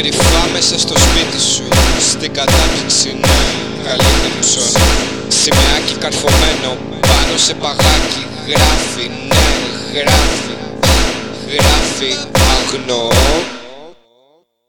Κρυφά μέσα στο σπίτι σου. Στην κατάπτυξη ναι Καλύτερη ψώνη Σημαίακι καρφωμένο Πάνω σε παγάκι Γράφει. Ναι γράφει. Γράφει. Αγνό